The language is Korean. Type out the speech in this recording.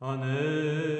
안에